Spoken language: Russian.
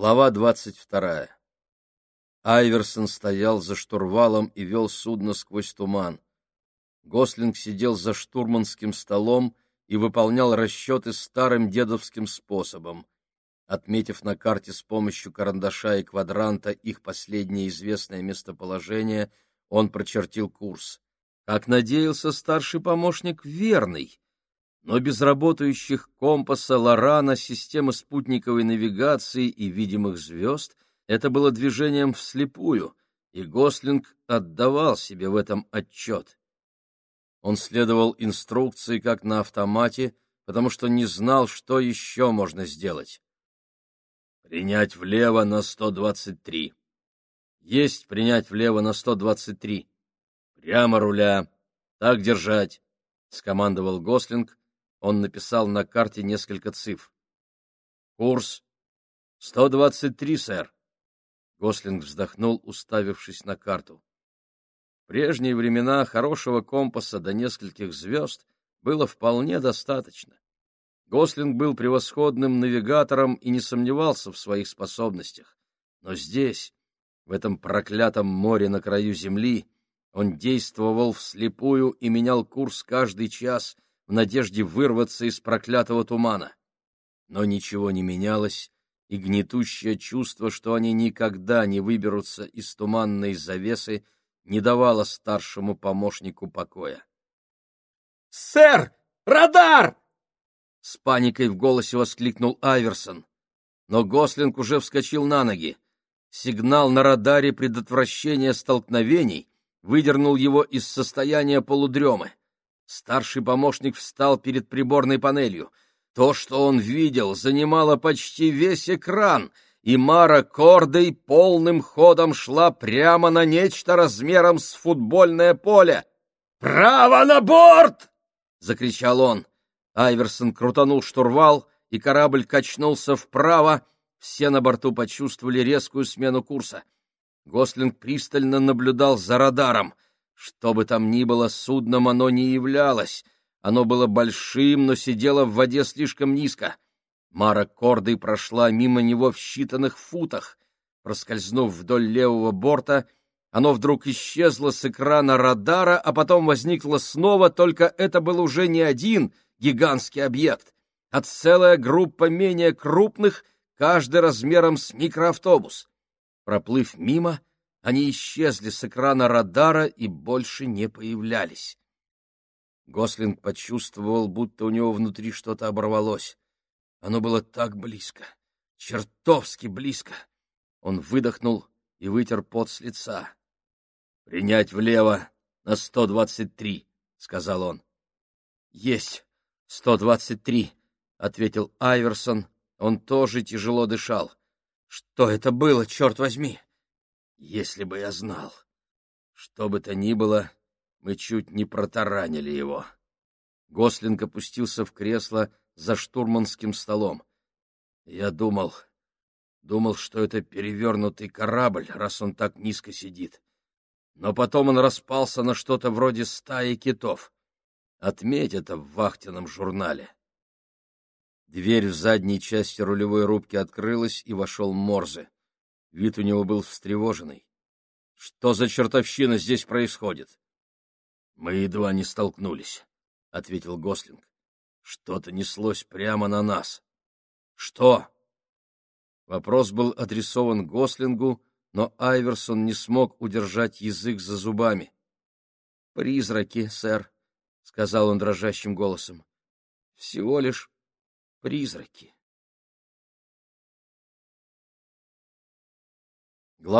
Глава двадцать вторая. Айверсон стоял за штурвалом и вел судно сквозь туман. Гослинг сидел за штурманским столом и выполнял расчеты старым дедовским способом. Отметив на карте с помощью карандаша и квадранта их последнее известное местоположение, он прочертил курс. Как надеялся старший помощник, верный но без работающих компаса Лорана, системы спутниковой навигации и видимых звезд это было движением вслепую, и Гослинг отдавал себе в этом отчет. Он следовал инструкции как на автомате, потому что не знал, что еще можно сделать. «Принять влево на 123». «Есть принять влево на 123». «Прямо руля. Так держать», — скомандовал Гослинг, он написал на карте несколько цифр. «Курс 123, сэр». Гослинг вздохнул, уставившись на карту. В прежние времена хорошего компаса до нескольких звезд было вполне достаточно. Гослинг был превосходным навигатором и не сомневался в своих способностях. Но здесь, в этом проклятом море на краю земли, он действовал вслепую и менял курс каждый час — в надежде вырваться из проклятого тумана. Но ничего не менялось, и гнетущее чувство, что они никогда не выберутся из туманной завесы, не давало старшему помощнику покоя. «Сэр! Радар!» С паникой в голосе воскликнул Айверсон. Но Гослинг уже вскочил на ноги. Сигнал на радаре предотвращения столкновений выдернул его из состояния полудремы. Старший помощник встал перед приборной панелью. То, что он видел, занимало почти весь экран, и Мара Кордой полным ходом шла прямо на нечто размером с футбольное поле. «Право на борт!» — закричал он. Айверсон крутанул штурвал, и корабль качнулся вправо. Все на борту почувствовали резкую смену курса. Гослинг пристально наблюдал за радаром — что бы там ни было, судном оно не являлось. Оно было большим, но сидело в воде слишком низко. Мара Кордой прошла мимо него в считанных футах. Проскользнув вдоль левого борта, оно вдруг исчезло с экрана радара, а потом возникло снова, только это был уже не один гигантский объект, а целая группа менее крупных, каждый размером с микроавтобус. Проплыв мимо, они исчезли с экрана радара и больше не появлялись. Гослинг почувствовал, будто у него внутри что-то оборвалось. Оно было так близко, чертовски близко. Он выдохнул и вытер пот с лица. — Принять влево на сто двадцать три, — сказал он. — Есть сто двадцать три, — ответил Айверсон. Он тоже тяжело дышал. — Что это было, черт возьми? Если бы я знал. Что бы то ни было, мы чуть не протаранили его. Гослинг опустился в кресло за штурманским столом. Я думал, думал, что это перевернутый корабль, раз он так низко сидит. Но потом он распался на что-то вроде стаи китов. Отметь это в вахтенном журнале. Дверь в задней части рулевой рубки открылась, и вошел Морзе. Вид у него был встревоженный. Что за чертовщина здесь происходит? Мы едва не столкнулись, — ответил Гослинг. Что-то неслось прямо на нас. Что? Вопрос был адресован Гослингу, но Айверсон не смог удержать язык за зубами. «Призраки, сэр», — сказал он дрожащим голосом. «Всего лишь призраки».